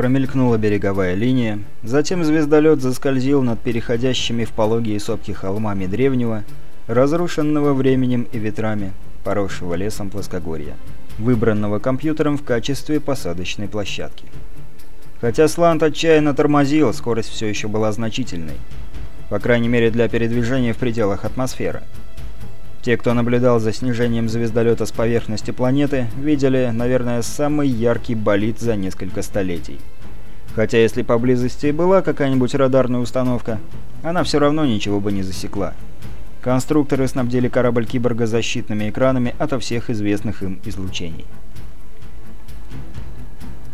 Промелькнула береговая линия, затем звездолет заскользил над переходящими в пологие сопки холмами древнего, разрушенного временем и ветрами, поросшего лесом плоскогорья, выбранного компьютером в качестве посадочной площадки. Хотя Слант отчаянно тормозил, скорость все еще была значительной. По крайней мере для передвижения в пределах атмосферы. Те, кто наблюдал за снижением звездолета с поверхности планеты, видели, наверное, самый яркий болид за несколько столетий. Хотя если поблизости и была какая-нибудь радарная установка, она все равно ничего бы не засекла. Конструкторы снабдили корабль Киборга защитными экранами ото всех известных им излучений.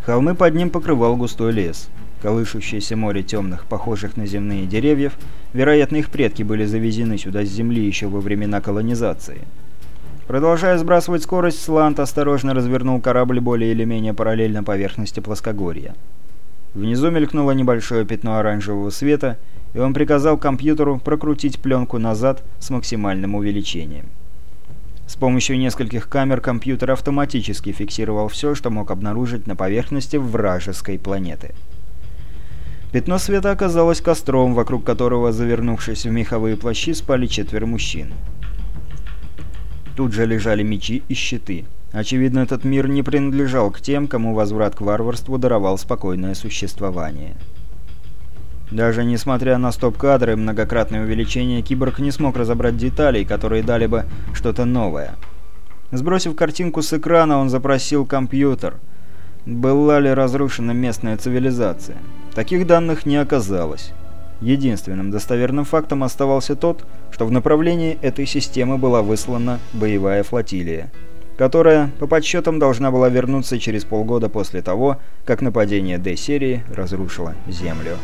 Холмы под ним покрывал густой лес. Колышущееся море темных, похожих на земные деревьев, вероятно, их предки были завезены сюда с Земли еще во времена колонизации. Продолжая сбрасывать скорость, Слант осторожно развернул корабль более или менее параллельно поверхности плоскогорья. Внизу мелькнуло небольшое пятно оранжевого света, и он приказал компьютеру прокрутить пленку назад с максимальным увеличением. С помощью нескольких камер компьютер автоматически фиксировал все, что мог обнаружить на поверхности вражеской планеты. Пятно света оказалось костром, вокруг которого, завернувшись в меховые плащи, спали четверо мужчин. Тут же лежали мечи и щиты. Очевидно, этот мир не принадлежал к тем, кому возврат к варварству даровал спокойное существование. Даже несмотря на стоп-кадры и многократное увеличение, киборг не смог разобрать деталей, которые дали бы что-то новое. Сбросив картинку с экрана, он запросил компьютер. Была ли разрушена местная цивилизация? Таких данных не оказалось. Единственным достоверным фактом оставался тот, что в направлении этой системы была выслана боевая флотилия, которая, по подсчетам, должна была вернуться через полгода после того, как нападение D-серии разрушило Землю.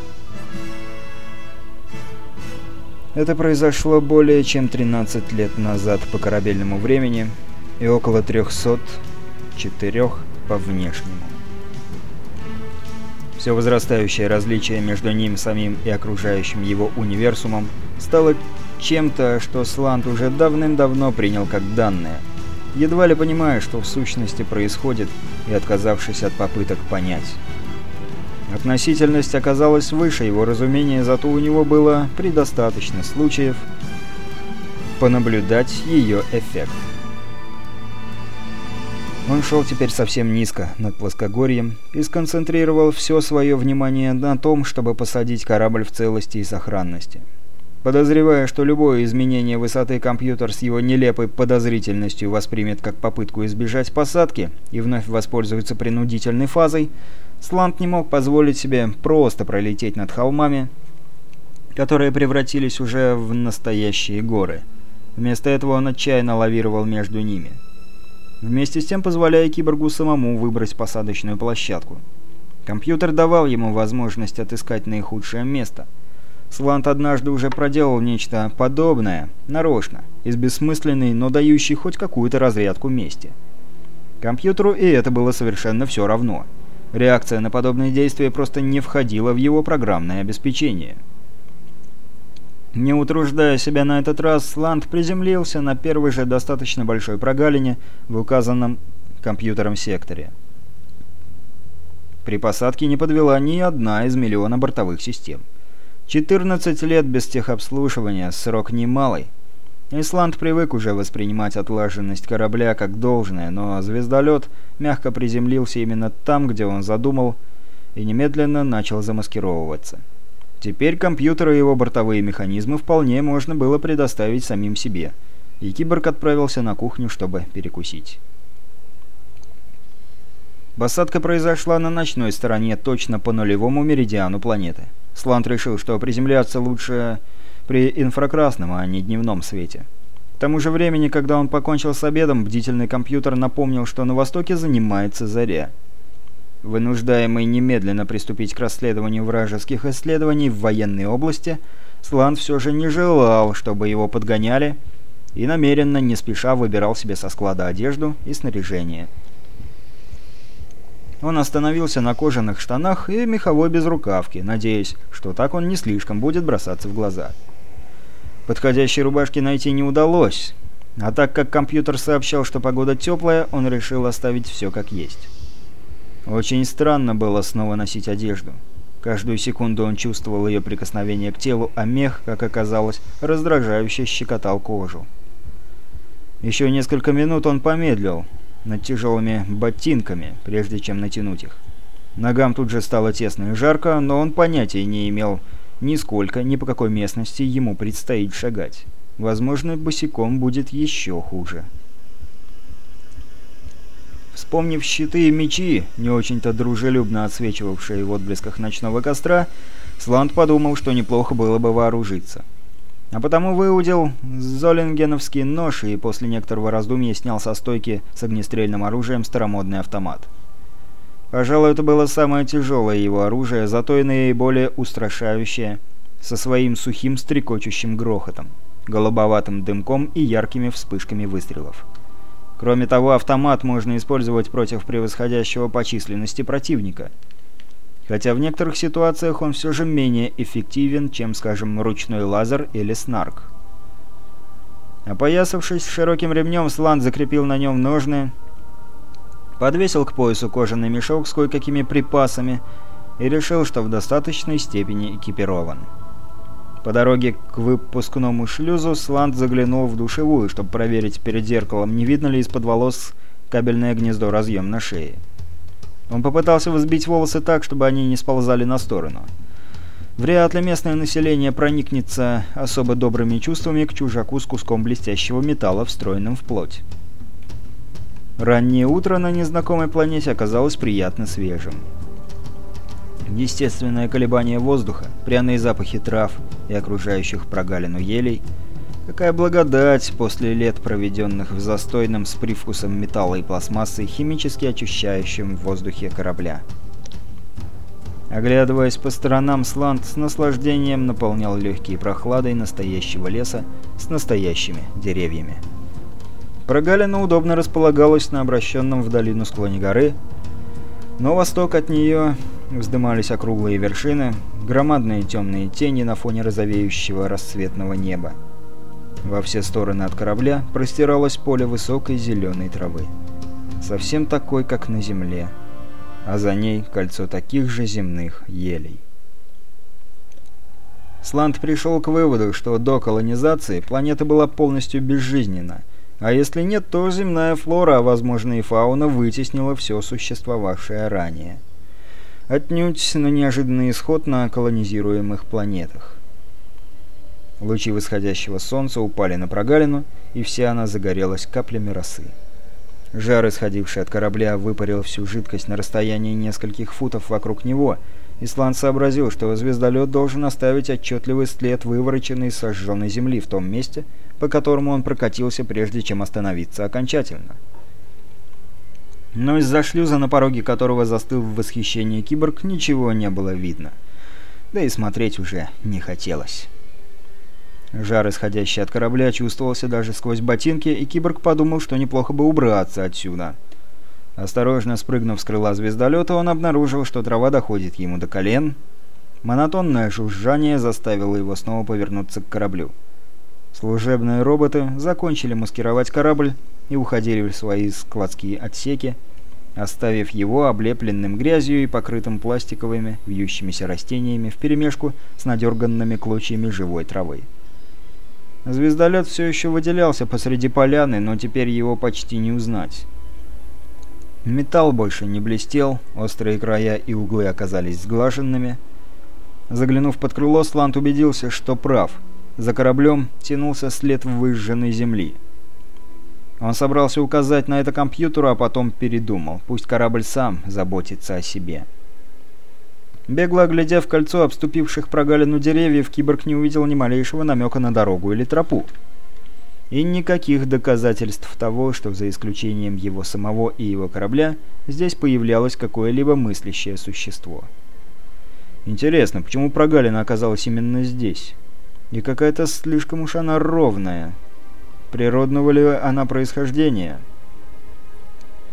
Это произошло более чем 13 лет назад по корабельному времени и около 304 по внешнему. Все возрастающее различие между ним самим и окружающим его универсумом стало чем-то, что Сланд уже давным-давно принял как данное, едва ли понимая, что в сущности происходит, и отказавшись от попыток понять. Относительность оказалась выше его разумения, зато у него было предостаточно случаев понаблюдать ее эффект. Он шел теперь совсем низко, над плоскогорьем, и сконцентрировал все свое внимание на том, чтобы посадить корабль в целости и сохранности. Подозревая, что любое изменение высоты компьютер с его нелепой подозрительностью воспримет как попытку избежать посадки и вновь воспользуется принудительной фазой, Слант не мог позволить себе просто пролететь над холмами, которые превратились уже в настоящие горы. Вместо этого он отчаянно лавировал между ними. Вместе с тем позволяя киборгу самому выбрать посадочную площадку. Компьютер давал ему возможность отыскать наихудшее место. Слант однажды уже проделал нечто подобное, нарочно, из бессмысленной, но дающей хоть какую-то разрядку мести. Компьютеру и это было совершенно все равно – Реакция на подобные действия просто не входила в его программное обеспечение. Не утруждая себя на этот раз, Ланд приземлился на первой же достаточно большой прогалине в указанном компьютером секторе. При посадке не подвела ни одна из миллиона бортовых систем. 14 лет без техобслуживания, срок немалый. Исланд привык уже воспринимать отлаженность корабля как должное, но звездолет мягко приземлился именно там, где он задумал, и немедленно начал замаскировываться. Теперь компьютеры и его бортовые механизмы вполне можно было предоставить самим себе, и киборг отправился на кухню, чтобы перекусить. Посадка произошла на ночной стороне, точно по нулевому меридиану планеты. Сланд решил, что приземляться лучше при инфракрасном, а не дневном свете. К тому же времени, когда он покончил с обедом, бдительный компьютер напомнил, что на востоке занимается заря. Вынуждаемый немедленно приступить к расследованию вражеских исследований в военной области, Слан все же не желал, чтобы его подгоняли, и намеренно, не спеша, выбирал себе со склада одежду и снаряжение. Он остановился на кожаных штанах и меховой безрукавке, надеясь, что так он не слишком будет бросаться в глаза. Подходящей рубашки найти не удалось, а так как компьютер сообщал, что погода теплая, он решил оставить все как есть. Очень странно было снова носить одежду. Каждую секунду он чувствовал ее прикосновение к телу, а мех, как оказалось, раздражающе щекотал кожу. Еще несколько минут он помедлил над тяжелыми ботинками, прежде чем натянуть их. Ногам тут же стало тесно и жарко, но он понятия не имел нисколько, ни по какой местности ему предстоит шагать. Возможно, босиком будет еще хуже. Вспомнив щиты и мечи, не очень-то дружелюбно отсвечивавшие в отблесках ночного костра, Сланд подумал, что неплохо было бы вооружиться. А потому выудил золингеновский нож и после некоторого раздумья снял со стойки с огнестрельным оружием старомодный автомат. Пожалуй, это было самое тяжелое его оружие, зато и наиболее устрашающее, со своим сухим стрекочущим грохотом, голубоватым дымком и яркими вспышками выстрелов. Кроме того, автомат можно использовать против превосходящего по численности противника. Хотя в некоторых ситуациях он все же менее эффективен, чем, скажем, ручной лазер или снарк. Опоясавшись широким ремнем, Сланд закрепил на нем ножны, подвесил к поясу кожаный мешок с кое-какими припасами и решил, что в достаточной степени экипирован. По дороге к выпускному шлюзу Сланд заглянул в душевую, чтобы проверить перед зеркалом, не видно ли из-под волос кабельное гнездо-разъем на шее. Он попытался взбить волосы так, чтобы они не сползали на сторону. Вряд ли местное население проникнется особо добрыми чувствами к чужаку с куском блестящего металла, встроенным в плоть. Раннее утро на незнакомой планете оказалось приятно свежим. Естественное колебание воздуха, пряные запахи трав и окружающих прогалину елей. Какая благодать после лет, проведенных в застойном с привкусом металла и пластмассы, химически очищающем в воздухе корабля. Оглядываясь по сторонам, Сланд с наслаждением наполнял легкие прохладой настоящего леса с настоящими деревьями. Прогалина удобно располагалась на обращенном в долину склоне горы, но восток от нее вздымались округлые вершины, громадные темные тени на фоне розовеющего рассветного неба. Во все стороны от корабля простиралось поле высокой зеленой травы. Совсем такой, как на Земле. А за ней кольцо таких же земных елей. Сланд пришел к выводу, что до колонизации планета была полностью безжизненна, а если нет, то земная флора, а возможно и фауна, вытеснила все существовавшее ранее отнюдь на неожиданный исход на колонизируемых планетах. Лучи восходящего солнца упали на прогалину, и вся она загорелась каплями росы. Жар, исходивший от корабля, выпарил всю жидкость на расстоянии нескольких футов вокруг него. Исланд сообразил, что звездолет должен оставить отчетливый след вывороченной сожженной земли в том месте, по которому он прокатился, прежде чем остановиться окончательно но из-за шлюза, на пороге которого застыл в восхищении киборг, ничего не было видно. Да и смотреть уже не хотелось. Жар, исходящий от корабля, чувствовался даже сквозь ботинки, и киборг подумал, что неплохо бы убраться отсюда. Осторожно спрыгнув с крыла звездолета, он обнаружил, что трава доходит ему до колен. Монотонное жужжание заставило его снова повернуться к кораблю. Служебные роботы закончили маскировать корабль и уходили в свои складские отсеки, оставив его облепленным грязью и покрытым пластиковыми вьющимися растениями вперемешку с надерганными клочьями живой травы. Звездолет все еще выделялся посреди поляны, но теперь его почти не узнать. Металл больше не блестел, острые края и углы оказались сглаженными. Заглянув под крыло, Слант убедился, что прав. За кораблем тянулся след выжженной земли. Он собрался указать на это компьютеру, а потом передумал. Пусть корабль сам заботится о себе. Бегло оглядев кольцо обступивших прогалину деревьев, киборг не увидел ни малейшего намека на дорогу или тропу. И никаких доказательств того, что за исключением его самого и его корабля, здесь появлялось какое-либо мыслящее существо. Интересно, почему прогалина оказалась именно здесь? И какая-то слишком уж она ровная. Природного ли она происхождения?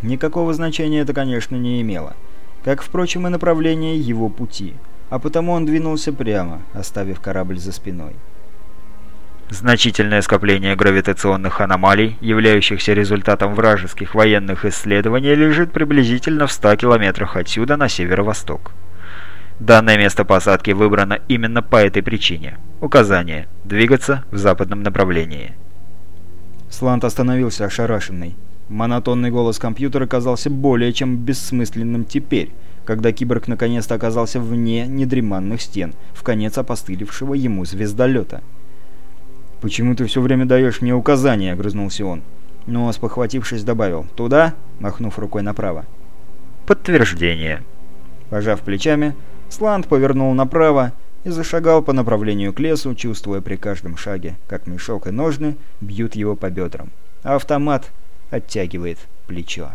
Никакого значения это, конечно, не имело. Как, впрочем, и направление его пути. А потому он двинулся прямо, оставив корабль за спиной. Значительное скопление гравитационных аномалий, являющихся результатом вражеских военных исследований, лежит приблизительно в 100 километрах отсюда на северо-восток. Данное место посадки выбрано именно по этой причине. Указание – двигаться в западном направлении. Слант остановился ошарашенный. Монотонный голос компьютера казался более чем бессмысленным теперь, когда киборг наконец-то оказался вне недреманных стен, в конец опостылевшего ему звездолета. «Почему ты все время даешь мне указания?» — огрызнулся он. Но, спохватившись, добавил «Туда?» — махнув рукой направо. «Подтверждение». Пожав плечами, Сланд повернул направо и зашагал по направлению к лесу, чувствуя при каждом шаге, как мешок и ножны бьют его по бедрам, а автомат оттягивает плечо.